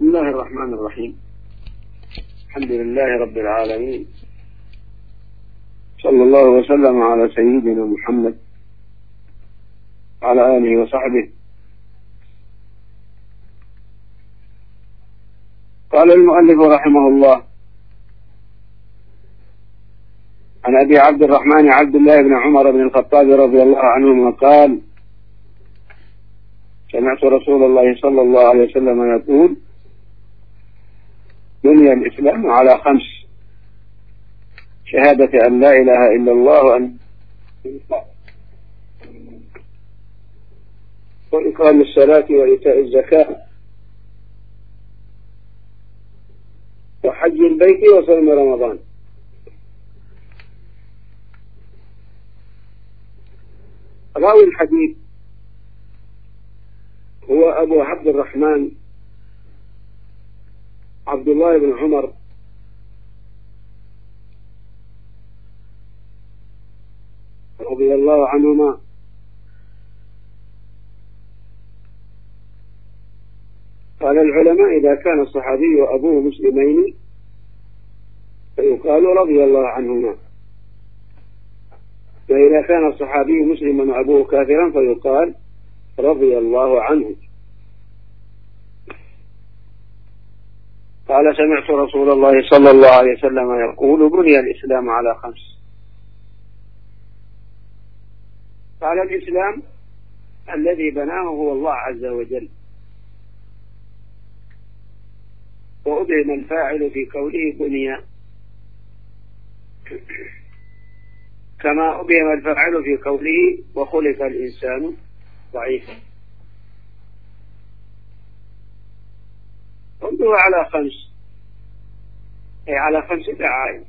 بسم الله الرحمن الرحيم. الحمد لله رب العالمين. صلى الله وسلم على سيدنا محمد وعلى آله وصحبه. قال المؤلف رحمه الله عن أبي عبد الرحمن عبد الله بن عمر بن الخطاب رضي الله عنهما قال سمعت رسول الله صلى الله عليه وسلم يقول بني الإسلام على خمس شهادة أن لا إله إلا الله وأن وإقام الصلاة وإيتاء الزكاة وحج البيت وصوم رمضان. راوي الحديث هو أبو عبد الرحمن عبد الله بن عمر. رضي الله عنهما. قال العلماء إذا كان الصحابي وأبوه مسلمين فيقال رضي الله عنهما. وإذا كان الصحابي مسلما وأبوه كافرا فيقال رضي الله عنه. قال سمعت رسول الله صلى الله عليه وسلم يقول بني الإسلام على خمس. قال الإسلام الذي بناه هو الله عز وجل. وأبهم الفاعل في قوله بني. كما أبهم الفاعل في قوله وخلق الإنسان ضعيفا. انظروا على خمس. أي على خمس دعائم.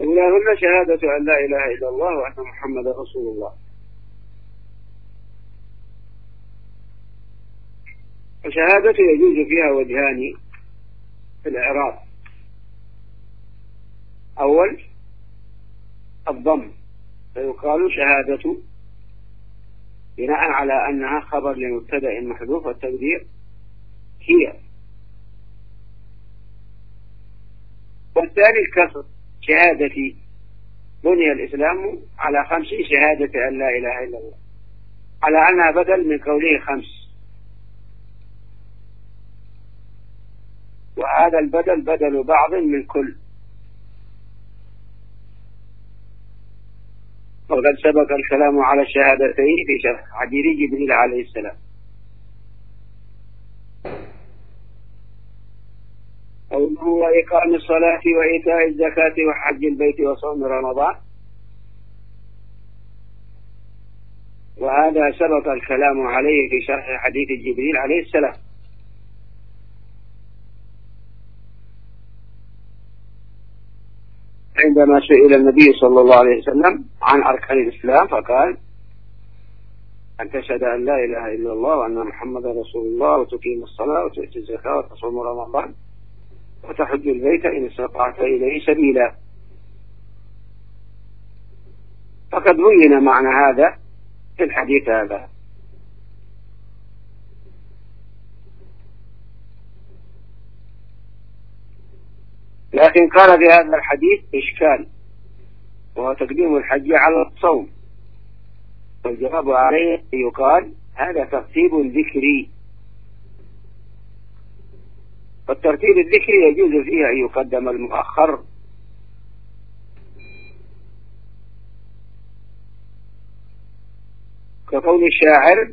أولاهن شهادة أن لا إله إلا الله وأن محمد رسول الله. الشهادة يجوز فيها وجهان في الإعراب. أول الضم. فيقال شهادة بناء على أنها خبر لمبتدأ محذوف والتقدير هي. والثاني الكسر شهادتي. بني الإسلام على خمس شهادة أن لا إله إلا الله. على أنها بدل من قوله خمس. وهذا البدل بدل بعض من كل. وقد سبق الكلام على الشهادتين في شرح حديث جبريل عليه السلام. قوله وإقام الصلاة وإيتاء الزكاة وحج البيت وصوم رمضان. وهذا سبق الكلام عليه في شرح حديث جبريل عليه السلام. عندما سئل النبي صلى الله عليه وسلم عن أركان الإسلام فقال أن تشهد أن لا إله إلا الله وأن محمدا رسول الله وتقيم الصلاة وتؤتي الزكاة وتصوم رمضان وتحج البيت إن استطعت إليه سبيلا. فقد بين معنى هذا في الحديث هذا. لكن قال في هذا الحديث إشكال. وهو تقديم الحج على الصوم. والجواب عليه يقال هذا ترتيب ذكري. والترتيب الذكري يجوز فيه أن يقدم المؤخر. كقول الشاعر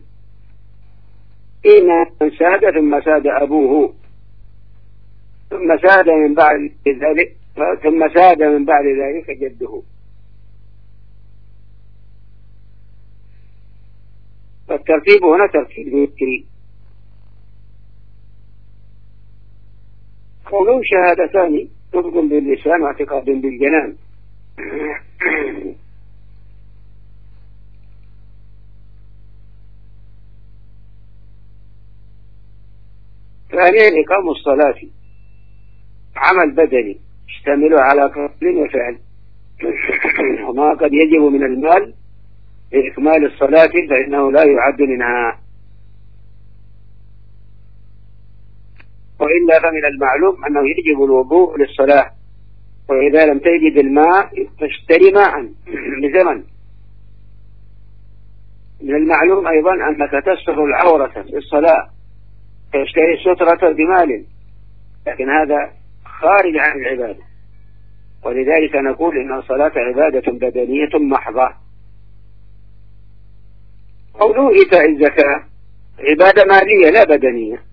إن من ساد ثم ساد أبوه. ثم ساد من بعد ذلك ثم ساد من بعد ذلك جده. فالترتيب هنا ترتيب ذكري قولوا شهادتان نطق باللسان واعتقاد بالجنان. ثانيا إقام الصلاة. عمل بدني. يشتمل على قول وفعل. وما قد يجب من المال إكمال الصلاة فإنه لا يعد منها وإلا فمن المعلوم أنه يجب الوضوء للصلاة. وإذا لم تجد الماء فاشتري ماء بزمن من المعلوم أيضا أنك تستر العورة في الصلاة فاشتري سترة بمال. لكن هذا خارج عن العبادة. ولذلك نقول إن الصلاة عبادة بدنية محضة. قوله إيتاء الزكاة. عبادة مالية لا بدنية.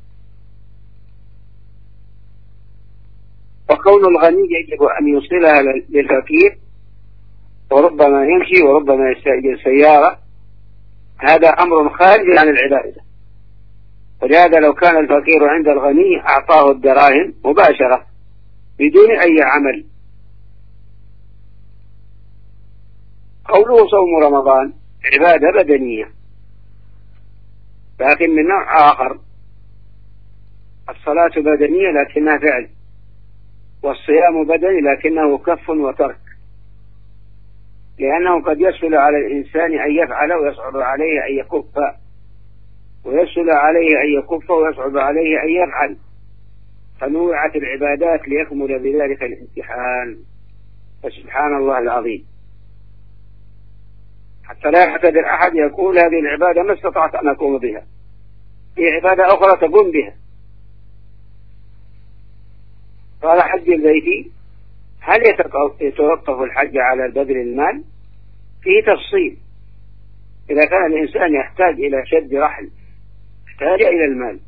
وكون الغني يجب أن يوصلها للفقير وربما يمشي وربما يستأجر سيارة. هذا أمر خارج عن العبادة. ولهذا لو كان الفقير عند الغني أعطاه الدراهم مباشرة بدون أي عمل. قوله صوم رمضان عبادة بدنية. لكن من نوع آخر الصلاة بدنية لكنها فعل والصيام بدني لكنه كف وترك لأنه قد يسهل على الإنسان أن يفعل ويصعب عليه أن يكف ويسهل عليه أن يكف ويصعب عليه أن يفعل. فنوعت العبادات ليكمل بذلك الامتحان. فسبحان الله العظيم. حتى لا يعتذر أحد يقول هذه العبادة ما استطعت أن أقوم بها. في عبادة أخرى تقوم بها. قال حج البيت هل يتوقف الحج على بذل المال؟ فيه تفصيل. إذا كان الإنسان يحتاج إلى شد رحل احتاج إلى المال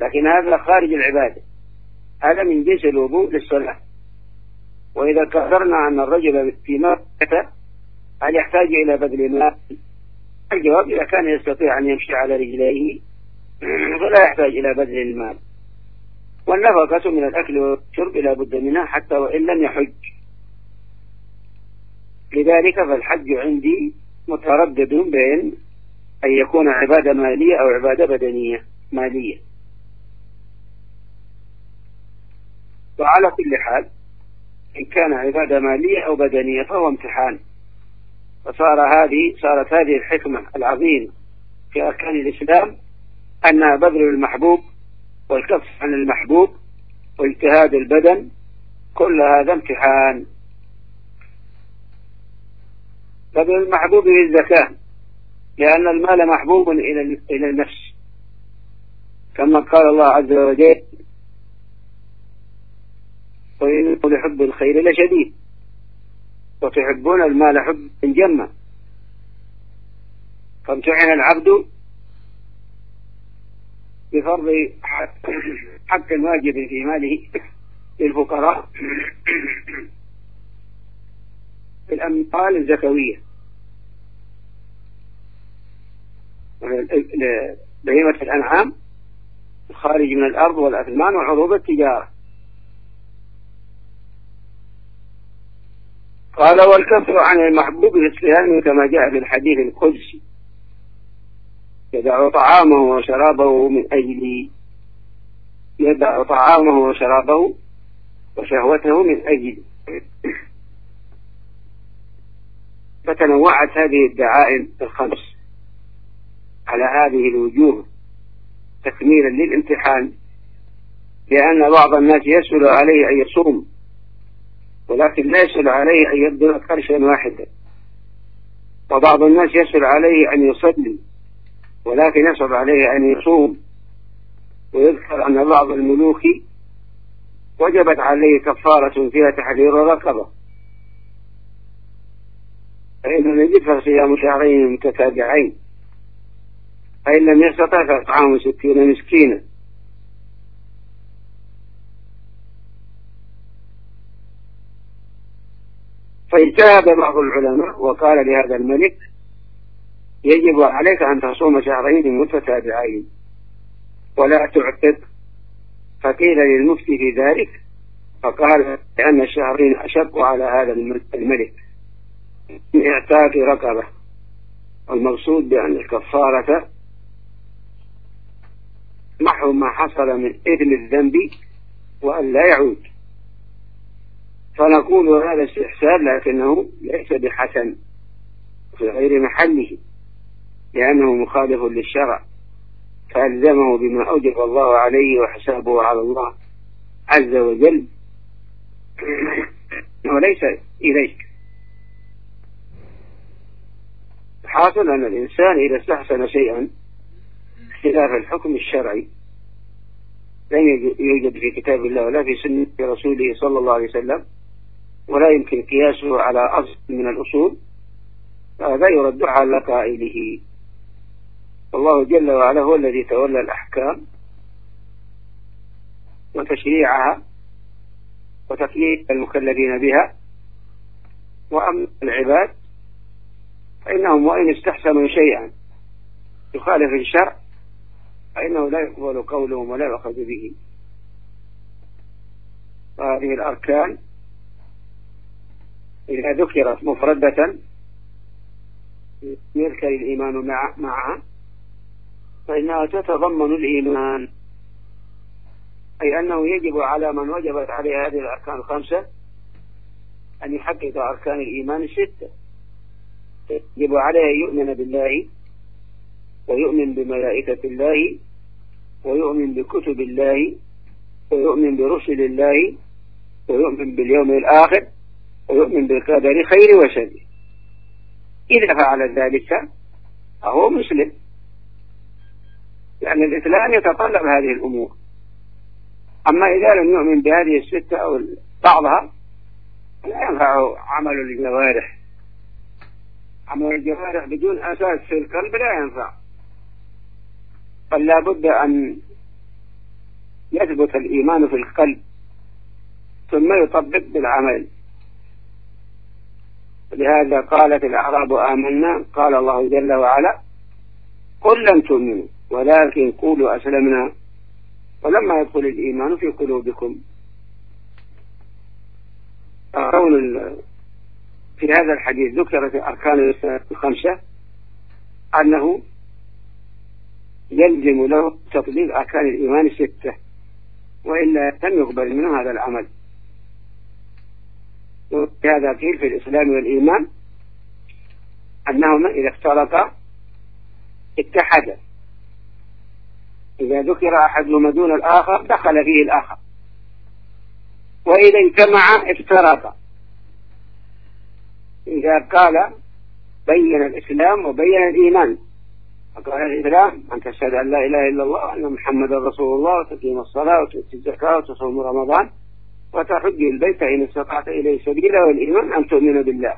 لكن هذا خارج العبادة. هذا من جنس الوضوء للصلاة. وإذا قدرنا أن الرجل في مكة هل يحتاج إلى بذل المال. الجواب إذا كان يستطيع أن يمشي على رجليه فلا يحتاج إلى بذل المال. والنفقة من الأكل والشرب لا بد منها حتى وإن لم يحج. لذلك فالحج عندي متردد بين أن يكون عبادة مالية أو عبادة بدنية مالية. وعلى كل حال إن كان عبادة مالية أو بدنية فهو امتحان. فصار هذه صارت هذه الحكمة العظيمة في أركان الإسلام أنها بذل المحبوب والكف عن المحبوب واجتهاد البدن كل هذا امتحان. بذل المحبوب للزكاة لأن المال محبوب إلى النفس. كما قال الله عز وجل وإنه لحب الخير لشديد. وتحبون المال حب جما فامتحن العبد بفرض حق واجب في ماله للفقراء في الأموال الزكوية. بهيمة الأنعام الخارج من الأرض والأثمان وعروض التجارة. قال والكفر عن المحبوب الإسلامي كما جاء في الحديث القدسي. يدع طعامه وشرابه من أجل يدع طعامه وشرابه وشهوته من أجل. فتنوعت هذه الدعائم الخمس على هذه الوجوه تكميلا للامتحان لأن بعض الناس يسهل عليه أن يصوم. ولكن لا يسهل عليه أن يبذل قرشا واحدا وبعض الناس يسهل عليه أن يصلي ولكن يصعب عليه أن يصوم. ويذكر أن بعض الملوك وجبت عليه كفارة فيها تحرير فإن يجب فصيام شهرين متتابعين. فإن لم يستطع فإطعام ستين مسكينا. فاجتهد بعض العلماء وقال لهذا الملك يجب عليك أن تصوم شهرين متتابعين ولا تعتق. فقيل للمفتي في ذلك فقال لأن الشهرين أشق على هذا الملك. من إعتاق رقبة. والمقصود بأن الكفارة محو ما حصل من إثم الذنب وأن لا يعود. فنقول هذا استحسان لكنه ليس فألزمه بما أوجب الله عليه وحسابه على الله عز وجل. وليس إليك. حاصل أن الإنسان إذا استحسن شيئا خلاف الحكم الشرعي لم يوجد في كتاب الله ولا في سنة رسوله صلى الله عليه وسلم ولا يمكن قياسه على أصل من الأصول فهذا يرد على قائله. والله جل وعلا هو الذي تولى الأحكام وتشريعها وتكليف المكلفين بها. وأما العباد فإنهم وإن استحسنوا شيئا يخالف الشرع فإنه لا يقبل قولهم ولا يؤخذ به هذه الأركان إذا ذكرت مفردة يذكر الإيمان مع معها فإنها تتضمن الإيمان. أي أنه يجب على من وجبت عليه هذه الأركان الخمسة أن يحقق أركان الإيمان الستة. يجب عليه أن يؤمن بالله ويؤمن بملائكة الله ويؤمن بكتب الله ويؤمن برسل الله ويؤمن باليوم الآخر. ويؤمن بالقدر خير وشر إذا فعل ذلك فهو مسلم. لأن الإسلام يتطلب هذه الأمور. أما إذا لم يؤمن بهذه الستة أو بعضها لا ينفع عمل الجوارح. عمل الجوارح بدون أساس في القلب لا ينفع. بل لا بد أن يثبت الإيمان في القلب ثم يطبق بالعمل. لهذا قالت الأعراب آمنا قال الله جل وعلا قل لم تؤمنوا ولكن قولوا أسلمنا. ولما يدخل الإيمان في قلوبكم. قول في هذا الحديث ذكرت أركان الخمسة أنه يلزم له تطبيق أركان الإيمان الستة وإلا لم يقبل منه هذا العمل. هذا قيل في الإسلام والإيمان أنهما إذا افترقا اتحدا. إذا ذكر أحدهما دون الآخر دخل فيه الآخر. وإذا اجتمع افترقا. إذا قال بين الإسلام وبين الإيمان. فقال الإسلام. أن تشهد أن لا إله إلا الله وأن محمدا رسول الله وتقيم الصلاة وتؤتي الزكاة وتصوم رمضان. وتحج البيت إن استطعت إليه سبيلا والإيمان أن تؤمن بالله.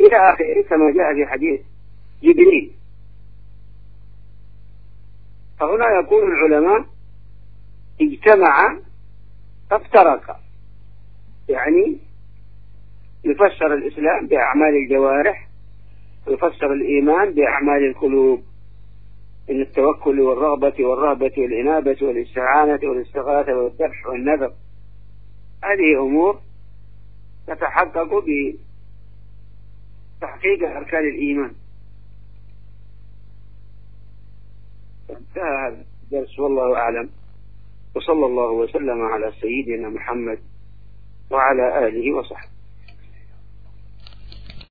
إلى آخره كما جاء في حديث جبريل. فهنا يقول العلماء اجتمع فافترق. يعني يفسر الإسلام بأعمال الجوارح ويفسر الإيمان بأعمال القلوب. من التوكل والرغبة والرهبة والإنابة والإستعانة والإستغاثة والذبح والنذر. هذه أمور تتحقق بتحقيق أركان الإيمان. انتهى هذا الدرس والله أعلم. وصلى الله وسلم على سيدنا محمد وعلى آله وصحبه.